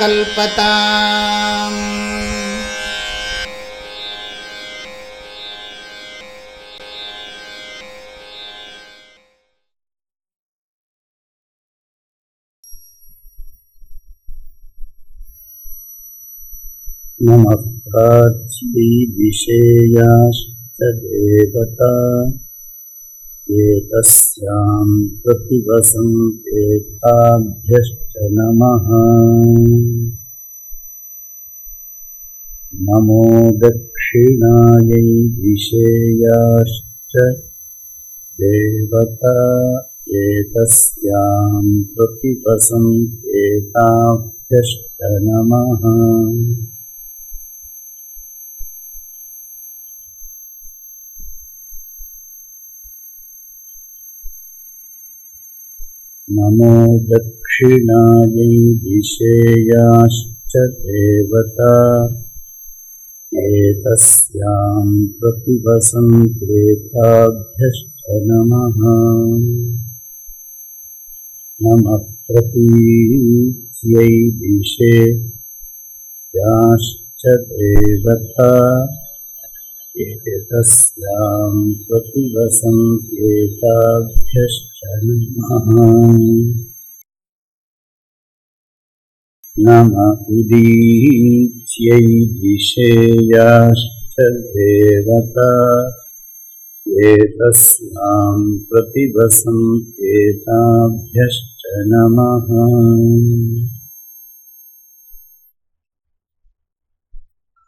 कल्पता नमस्ता विषेयाश्च देवता। एतस्यां प्रतिवसन्तेताभ्यश्च नमः। नमो दक्षिणायै विषेयाश्च देवता एतस्यां प्रतिवसन्तेताभ्यश्च नमः नमो दक्षिणायै विषेयाश्च देवता। एतस्यां प्रतिवसन्तेताभ्यश्च नमः। नमः प्रतीच्यै विषेयाश्च देवता। एतस्यां प्रतिवसन्त्येताभ्यश्च नमः्यै दिशेयाश्च देवता एतस्यां प्रतिवसन्त्येताभ्यश्च नमः।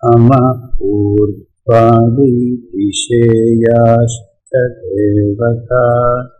मम ऊर्वादीदिशेयाश्च देवता।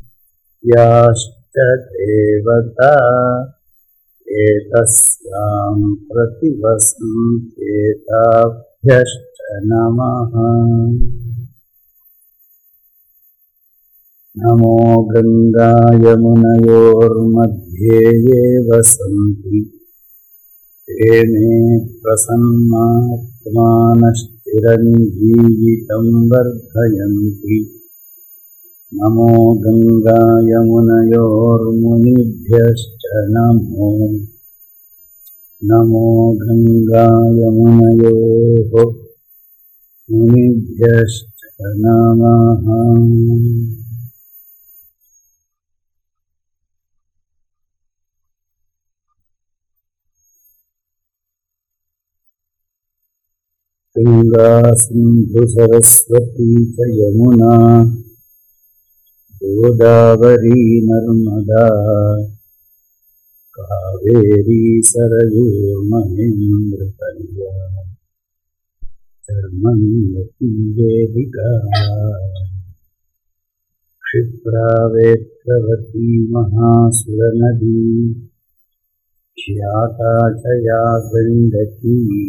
विषेयाश्च देवता एतस्यां प्रतिवसन्तेताभ्यश्च नमः। नमो गङ्गायमुनयोर्मध्ये ये वसन्ति तेने प्रसन्नात्मानश्चिरञ्जीवितं वर्धयन्ति नमो गङ्गायमुनयोर्मुनिभ्यश्च नमो। नमो गङ्गायमुनयोः मुनिभ्यश्च नमः। सिन्धुसरस्वती च यमुना गोदावरी नर्मदा। कावेरी धर्मयती वेदिका। क्षिप्रावेत्रवती महासुरनदी। ख्याता च या गण्डकी।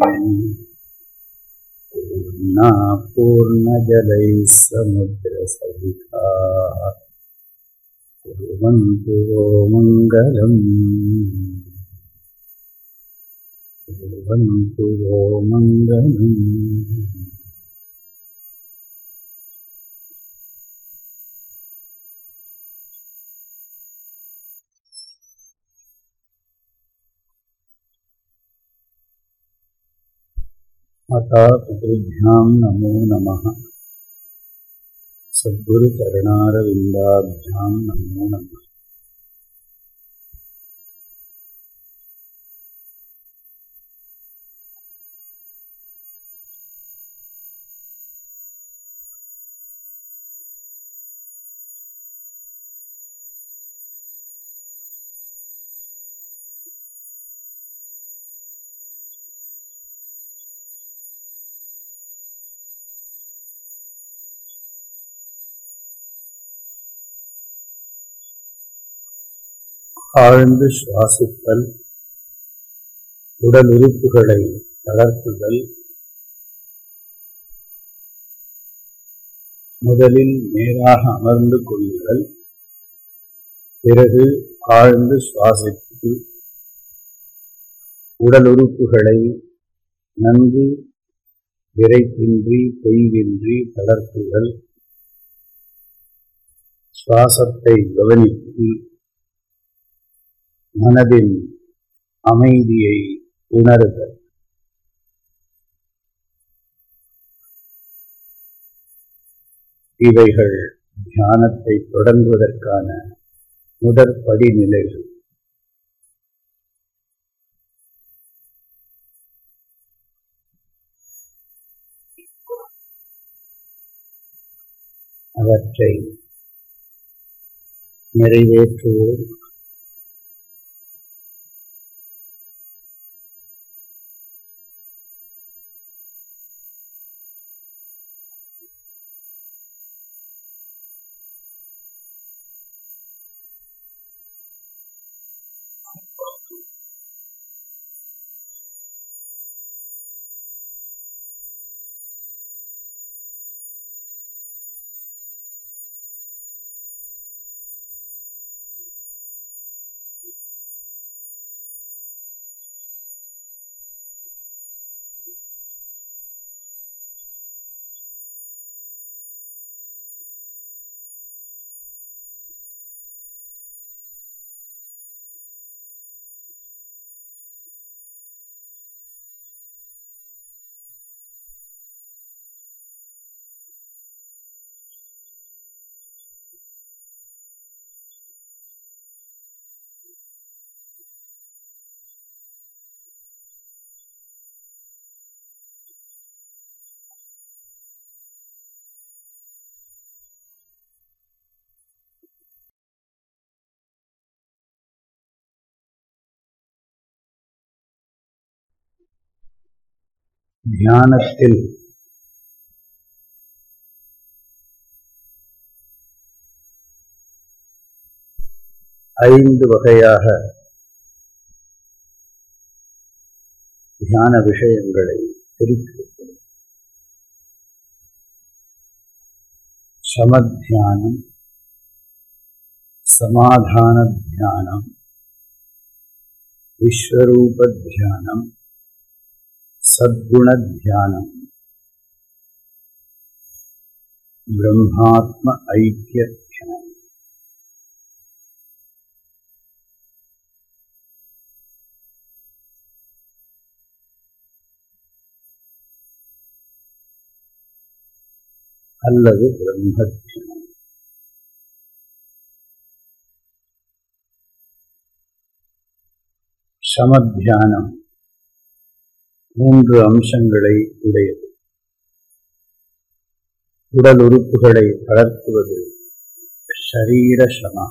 पूर्णा पूर्णजलैः समुद्रसहिताः कुर्वन्तु मङ्गलम् कुर्वन्तु वो मङ्गलम् मातापितृभ्यां नमो नमः। सद्गुरुचरणारविन्दाभ्यां नमो नमः ஆழ்ந்து சுவாசித்தல் உடல் உறுப்புகளை தளர்த்துதல். முதலில் நேராக அமர்ந்து கொள்ளுதல். பிறகு ஆழ்ந்து சுவாசித்து உடல் உறுப்புகளை நன்கு விரைப்பின்றி பொய்வின்றி தளர்த்துதல். சுவாசத்தை கவனித்து மனதின் அமைதியை உணருதல் இவைகள் தியானத்தை தொடங்குவதற்கான முதற்படி நிலைகள் அவற்றை நிறைவேற்றுவோம். தியானத்தில் ஐந்து வகையாக தியான விஷயங்களை பிரித்திருக்கிறோம் சமத்தியானம் சமாதான தியானம் விஸ்வரூப தியானம் சத்குண தியானம் பிரம்மாத்ம ஐக்கிய தியானம் அல்லது பிரம்ம தியானம் சமத்தியானம்। மூன்று அம்சங்களை உடையது. உடல் உறுப்புகளை வளர்த்துவது ஷரீர சமா.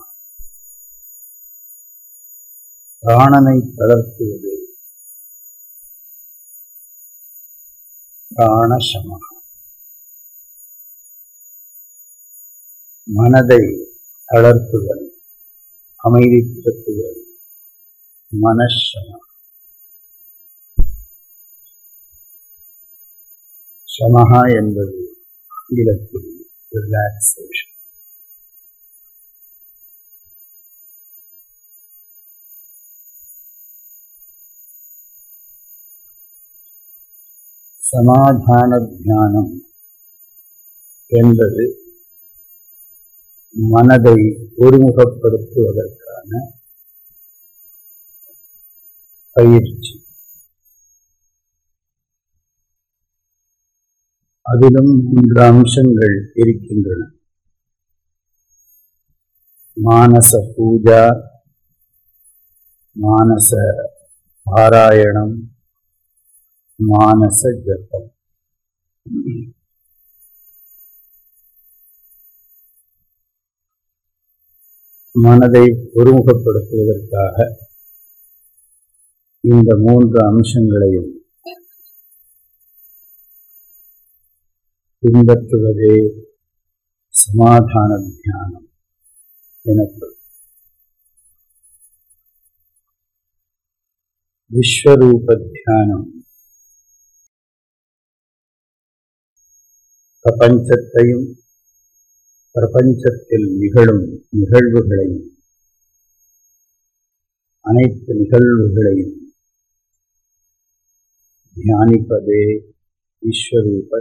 பிராணனை வளர்த்துவது பிராணசமா மனதை தளர்த்துதல் அமைதிப்படுத்துதல் மனசமா. சமஹா என்பது ஆங்கிலத்தில் ரிலாக்ஸேஷன் சமாதான தியானம் என்பது மனதை ஒருமுகப்படுத்துவதற்கான பயிற்சி. அதிலும் மூன்று அம்சங்கள் இருக்கின்றன. மானச பூஜா மானச பாராயணம் மானச ஜபம். மனதை ஒருமுகப்படுத்துவதற்காக இந்த மூன்று அம்சங்களையும் பின்பற்றுவதே சமாதான தியானம் எனப்படும். விஸ்வரூப தியானம் பிரபஞ்சத்தையும் பிரபஞ்சத்தில் நிகழும் நிகழ்வுகளையும் அனைத்து நிகழ்வுகளையும் தியானிப்பதே விஸ்வரூப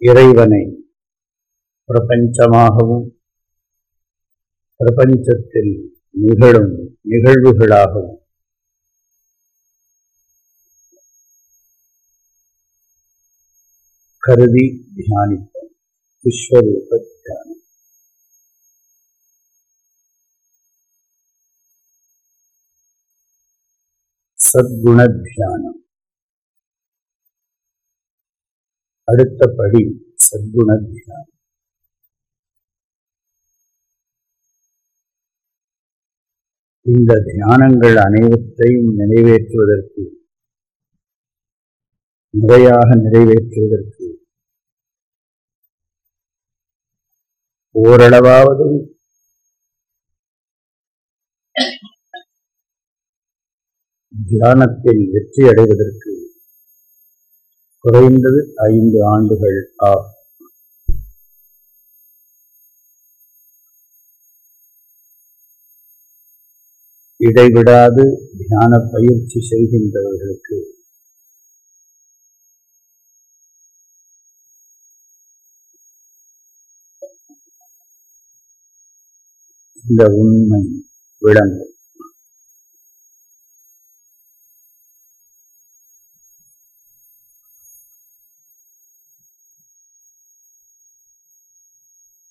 இறைவனை பிரபஞ்சமாகவும் பிரபஞ்சத்தில் நிகழும் நிகழ்வுகளாகவும் கருதி தியானிப்போம். விஸ்வரூப தியானம் சத்குண தியானம். அடுத்த படி சத்குண தியானம் இந்த தியானங்கள் அனைவற்றையும் நிறைவேற்றுவதற்கு முறையாக நிறைவேற்றுவதற்கு ஓரளவாவது தியானத்தில் வெற்றி அடைவதற்கு குறைந்தது ஐந்து ஆண்டுகள் ஆகும் இடைவிடாது தியான பயிற்சி செய்கின்றவர்களுக்கு இந்த உண்மை விளங்கும்.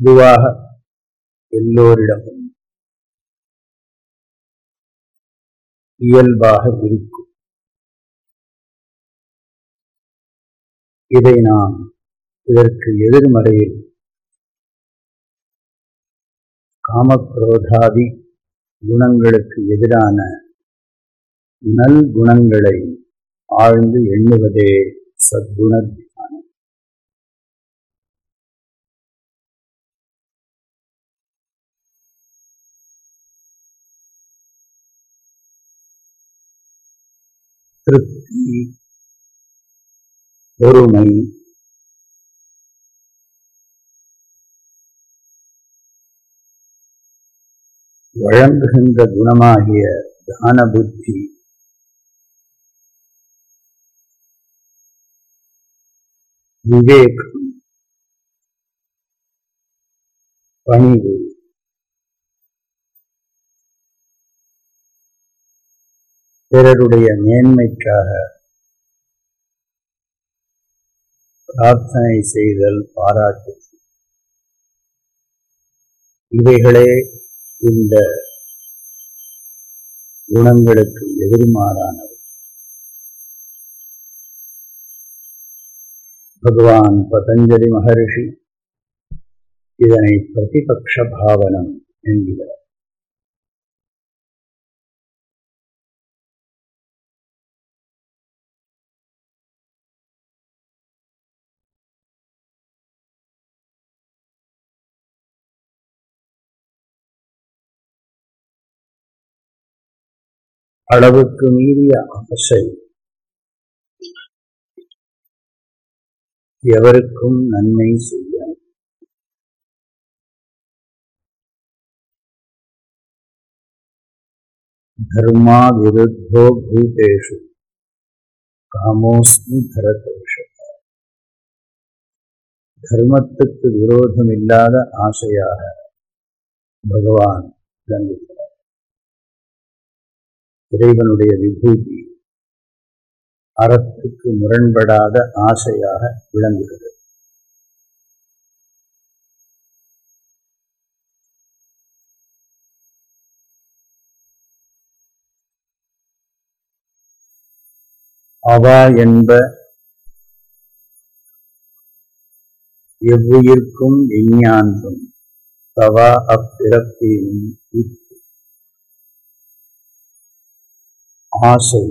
பொதுவாக எல்லோரிடமும் இயல்பாக இருக்கும். இதை நாம் இதற்கு எதிர்மறையில் காமக்ரோதாதி குணங்களுக்கு எதிரான நல்குணங்களை ஆழ்ந்து எண்ணுவதே சத்குண திருப்தி பொறுமை வழங்குகின்ற குணமாகிய தான புத்தி விவேகம் பணிவு. பிறருடைய மேன்மைக்காக பிரார்த்தனை செய்தல் பாராட்டு. இவைகளே இந்த குணங்களுக்கு எதிர்மாறானவை. பகவான் பதஞ்சலி மகரிஷி இதனை பிரதிபக்ஷ பாவனம் என்கிறார். அளவுக்கு மீறிய ஆசை. எவருக்கும் நன்மை செய்ய தர்மா விருத்தோ பூதேஷு காமோஸ்மி பரதேஷ தர்மத்துக்கு விரோதம் இல்லாத ஆசையாக பகவான் விளங்குகிறார். இறைவனுடைய விபூதி அறத்துக்கு முரண்படாத ஆசையாக விளங்குகிறது. அவா என்ப எவ்வுயிர்க்கும் விஞ்ஞான்கும் தவா அப்பிறப்பேனும் ஆசை.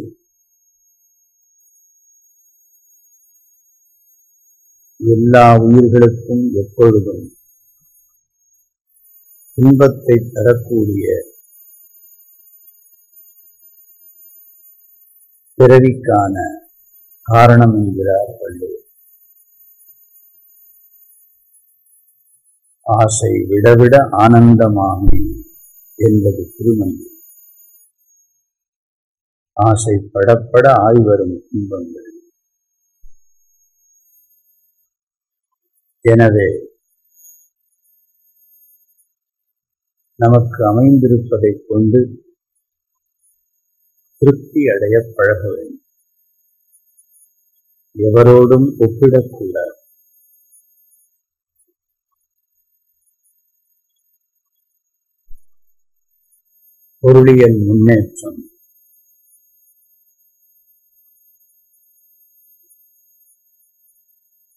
எல்லா உயிர்களுக்கும் எப்பொழுதும் இன்பத்தை தரக்கூடிய பிறவிக்கான காரணம் என்கிறார் வள்ளுவர். ஆசை விடவிட ஆனந்தமாமே என்பது திருமணம் ஆசை படப்பட ஆய்வரும் இன்பங்கள். எனவே நமக்கு அமைந்திருப்பதைக் கொண்டு திருப்தி அடைய பழக வேண்டும். எவரோடும் ஒப்பிடக்கூடாது. பொருளியல் முன்னேற்றம்.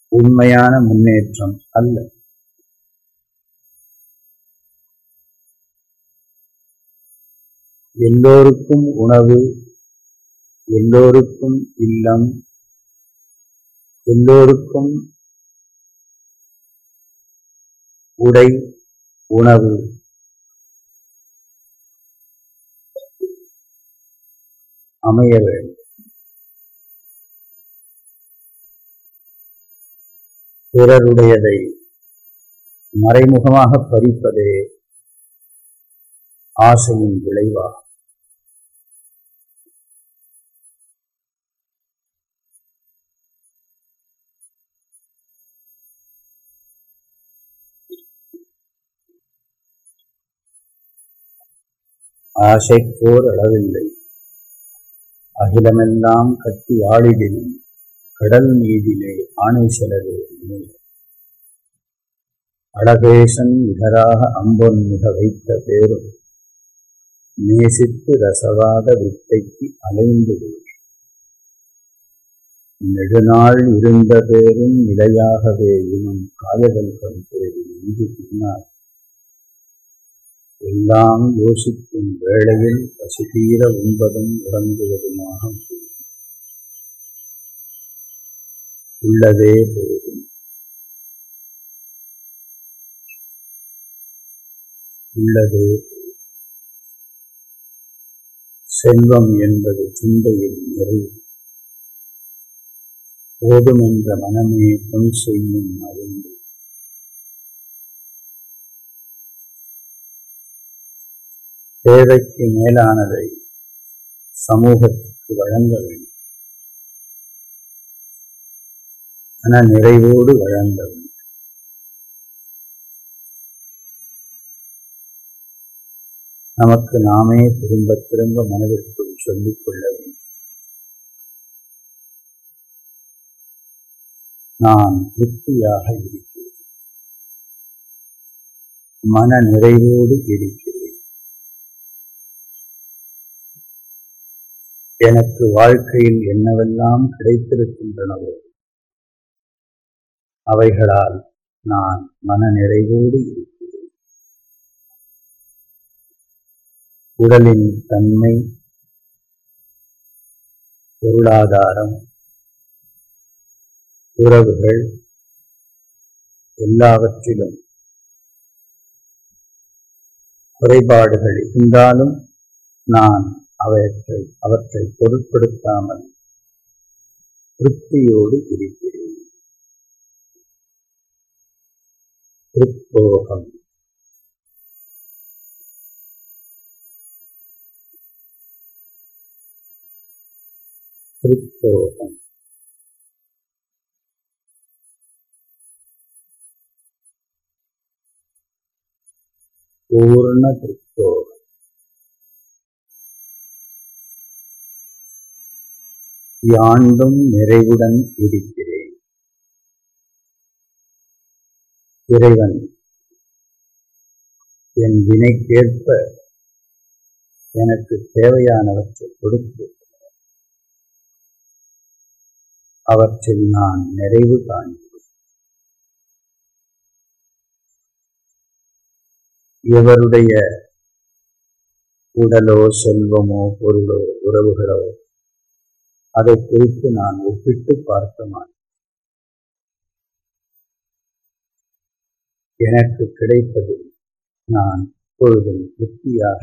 உண்மையான முன்னேற்றம் அல்ல. எல்லோருக்கும் உணவு எல்லோருக்கும் இல்லம் எல்லோருக்கும் உடை உணவு. அமைய வேண்டும். பிறருடையதை மறைமுகமாக பறிப்பதே ஆசையின் விளைவாகும். ஆசைக்கோர் அளவில்லை. அகிலமெல்லாம் கட்டி ஆளிடினும் கடல் மீதிலே ஆணை செலவே அழகேசன் நிகராக அம்பொன் மிக வைத்த பேரும் நேசித்து ரசவாத வித்தைக்கு அலைந்து நெடுநாள் இருந்த பேரும் நிலையாகவே இனம் காயகல் கருப்பேரி நெஞ்சு பின்னால். எல்லாம் யோசிக்கும் வேளையில் பசிதீர உண்பதும் உறங்குவதுமாக உள்ளதே போது உள்ளது. செல்வம் என்பது சிந்தையின் நிறைவு போதும் என்ற மனமே பொன் செய்யும் அறிந்து தேவைக்கு மேலானதை சமூகத்துக்கு வழங்க வேண்டும். மன நிறைவோடு வழங்க வேண்டும். நமக்கு நாமே திரும்ப திரும்ப மனதிற்குள் சொல்லிக் கொள்ள வேண்டும். நான் திருப்தியாக இருக்கிறேன். மன நிறைவோடு இருக்கிறேன். எனக்கு வாழ்க்கையில் என்னவெல்லாம் கிடைத்திருக்கின்றனவோ அவைகளால் நான் மன நிறைவோடு இருக்கிறேன். உடலின் தன்மை பொருளாதாரம் உறவுகள் எல்லாவற்றிலும் குறைபாடுகள் இருந்தாலும் நான் அவற்றை அவற்றை பொருட்படுத்தாமல் திருப்தியோடு இருக்கிறேன். திருப்போகம். திருத்தோகம் பூர்ண திருத்தோகம் யாண்டும் நிறைவுடன் இருக்கிறேன். இறைவன் என் வினைக்கேற்ப எனக்கு தேவையானவற்றை கொடுத்து அவற்றில் நான் நிறைவு காண்கிறேன். எவருடைய உடலோ செல்வமோ பொருளோ உறவுகளோ அதை குறித்து நான் ஒப்பிட்டு பார்க்க மாட்டேன். எனக்கு கிடைப்பது நான் எப்பொழுதும் திருப்தியாக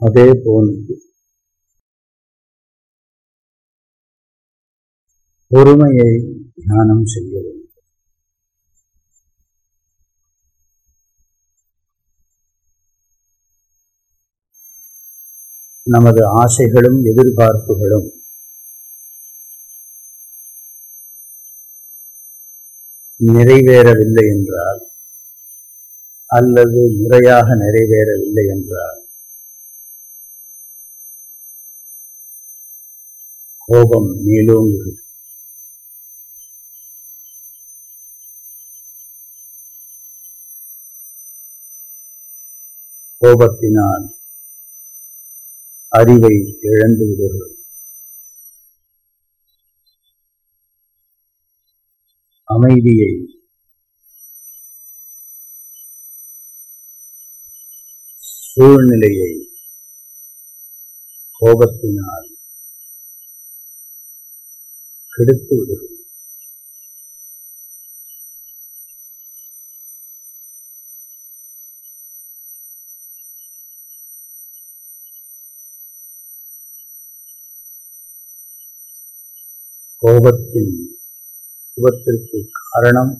அதே போன்று பொறுமையை தியானம் செய்ய வேண்டும். நமது ஆசைகளும் எதிர்பார்ப்புகளும் நிறைவேறவில்லை என்றால் அல்லது முறையாக நிறைவேறவில்லை என்றால் கோபம் மேலோங்குகிறது கோபத்தினால் அறிவை இழந்து விடுகிறது. அமைதியை சூழ்நிலையை கோபத்தினால் கெடுத்து விடுகிறது கோபத்தின் சுகத்திற்கு காரணம்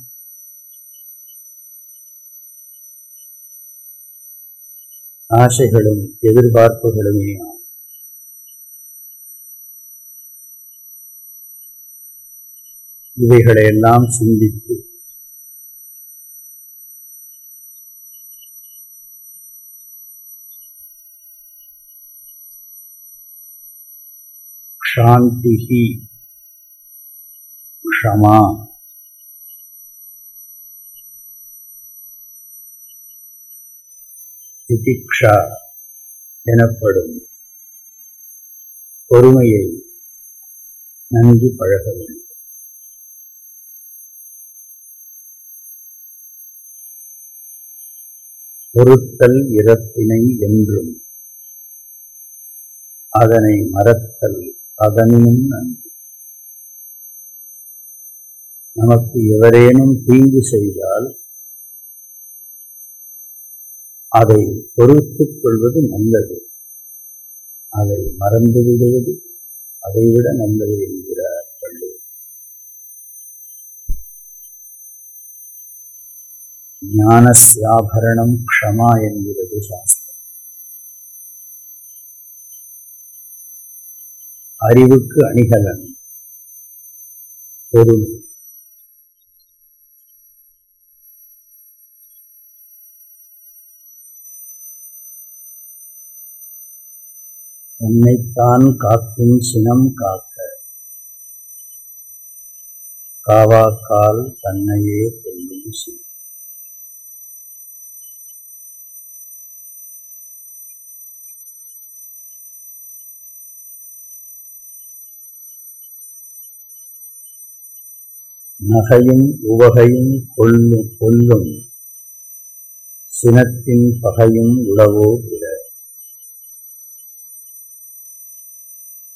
ஆசைகளும் எதிர்பார்ப்புகளுமே ஆகும். இவைகளையெல்லாம் சிந்தித்து சாந்தி க்ஷமா திதிக்ஷா எனப்படும் பொறுமையை நன்கு பழக வேண்டும். பொருத்தல் இறப்பினை என்றும் அதனை மறத்தல் அதனினும் நன்றி. நமக்கு எவரேனும் தீங்கு செய்தால் அதை பொறுத்துக் கொள்வது நல்லது. அதை மறந்து விடுவது அதைவிட நல்லது என்கிறார் ஞானஸ்யாபரணம் க்ஷமா என்கிறது சாஸ்திரம். அறிவுக்கு அணிகலன் பொருள். உன்னைத்தான் காக்கும் சினம் காக்க காவாக்கால் தன்னையே கொள்ளும் சினம். நகையும் உவகையும் கொள்ளும் கொல்லும் சினத்தின் பகையும் உளவோ பிற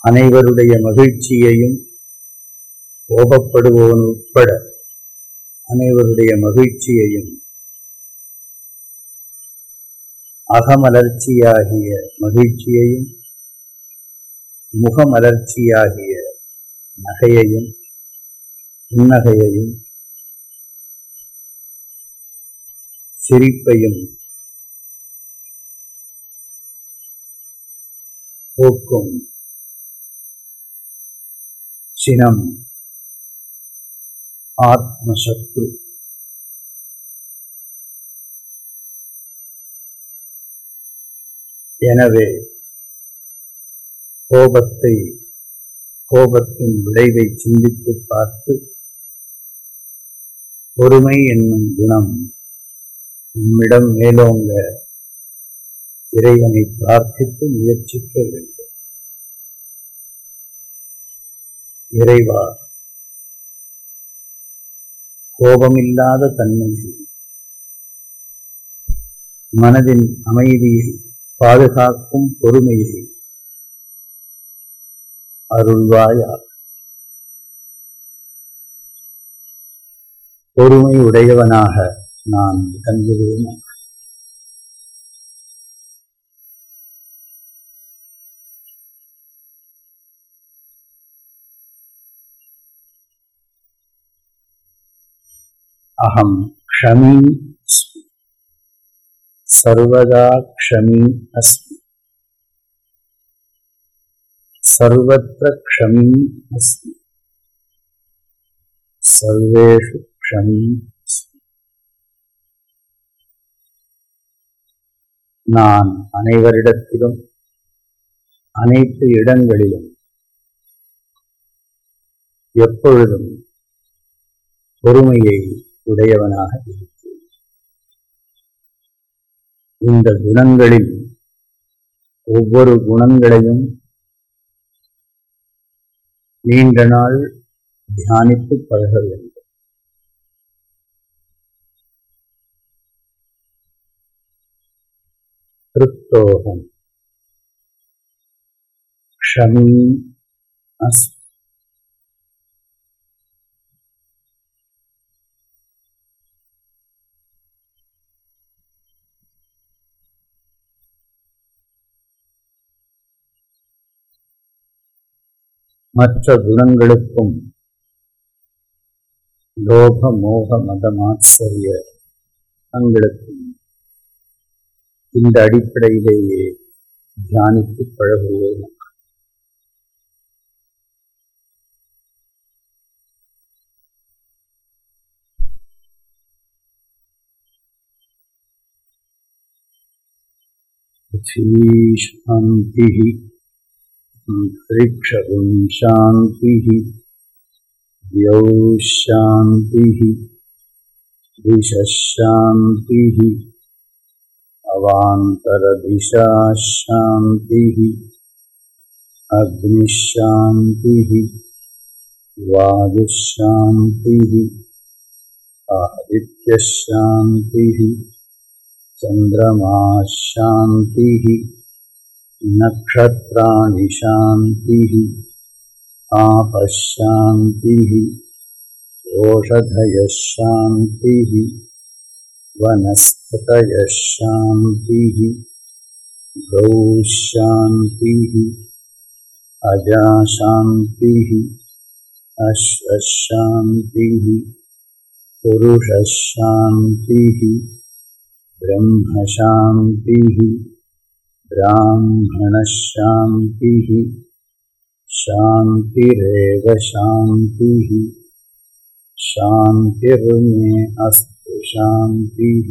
அனைவருடைய மகிழ்ச்சியையும் கோபப்படுவோன் உட்பட அனைவருடைய மகிழ்ச்சியையும் அகமலர்ச்சியாகிய மகிழ்ச்சியையும் முகமலர்ச்சியாகிய நகையையும் புன்னகையையும் சிரிப்பையும் போக்கும் சினம் ஆத்மசத்ரு எனவே கோபத்தை கோபத்தின் விளைவை சிந்தித்து பார்த்து பொறுமை என்னும் குணம் நம்மிடம் மேலோங்க. இறைவனை பிரார்த்தித்து முயற்சிக்க வேண்டும். இறைவா கோபமில்லாத தன்மையை மனதின் அமைதியை பாதுகாக்கும் பொறுமையை அருள்வாயா பொறுமை உடையவனாக நான் விளங்குவேன் அகம் க்ஷமி சர்வதா க்ஷமி அஸ்மி. சர்வத்திர க்ஷமி அஸ்மி. சர்வேஷு கணீஸ் நான் அனைவரிடத்திலும் அனைத்து இடங்களிலும் எப்பொழுதும் பொறுமையை உடையவனாக இருக்கிறேன். இந்த குணங்களில் ஒவ்வொரு குணங்களையும் நீண்ட நாள் தியானித்து பழக வேண்டும் திருத்தோகம் க்ஷமீ அஸ் மற்ற குணங்களுக்கும் லோக மோக மத மாத்சரிய குணங்களுக்கும் இந்த அடிப்படையிலேயே தியானித்து பழகுவோம் शान्तिः अंतरिक्षगुं शान्तिः द्यौः शान्तिः दिशः शान्तिः अवान्तरदिशा शान्तिः अग्निशान्तिः वायुशान्तिः आदित्यशान्तिः चन्द्रमा शान्तिः नक्षत्राणि शान्तिः आपशान्तिः ओषधयः शान्तिः वनस्पतयः शान्तिः गौः शान्तिः अजाशान्तिः अश्वशान्तिः पुरुषशान्तिः ब्रह्मशान्तिः ब्राह्मणशान्तिः शान्तिरेव शान्तिः शान्तिर्मे अस्तु। शान्तिः।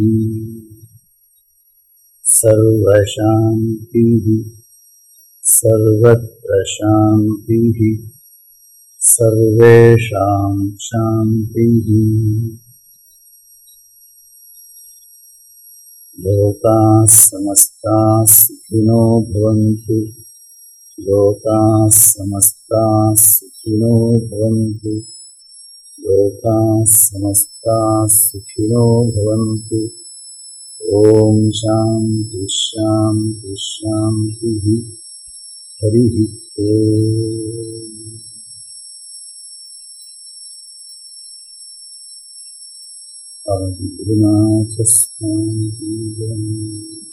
सर्वशान्तिः। सर्वत्र शान्तिः। सर्वेषां शान्तिः। लोकाः समस्ताः सुखिनो भवन्तु। लोकाः समस्ताः सुखिनो भवन्तु लोकाः समस्ताः सुखिनो भवन्तु। ॐ शान्ति शान्ति शान्तिः। हरिः ओम्। अरुणाचस्वामी